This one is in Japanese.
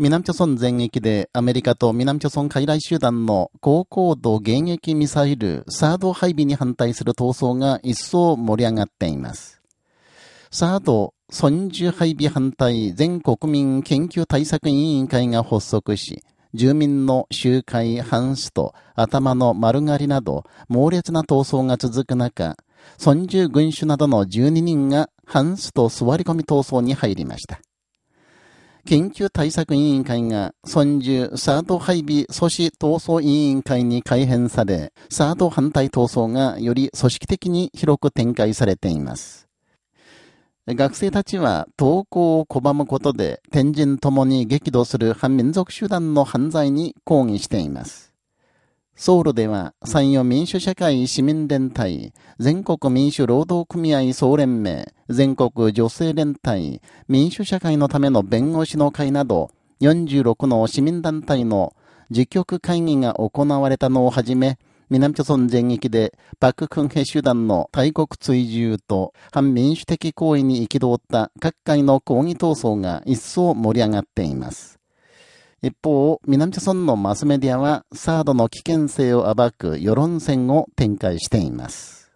南朝村全域でアメリカと南朝村傀儡集団の高高度迎撃ミサイルサード配備に反対する闘争が一層盛り上がっています。サード村樹配備反対全国民研究対策委員会が発足し、住民の集会、反スと頭の丸刈りなど猛烈な闘争が続く中、村樹群衆などの12人が反スと座り込み闘争に入りました。研究対策委員会が、村中サード配備阻止闘争委員会に改編され、サード反対闘争がより組織的に広く展開されています。学生たちは投稿を拒むことで天神ともに激怒する反民族集団の犯罪に抗議しています。ソウルでは、山陽民主社会市民連帯、全国民主労働組合総連盟、全国女性連帯、民主社会のための弁護士の会など、46の市民団体の自局会議が行われたのをはじめ、南朝村全域で、パククンヘ集団の大国追従と反民主的行為に憤った各界の抗議闘争が一層盛り上がっています。一方、南朝村のマスメディアは、サードの危険性を暴く世論戦を展開しています。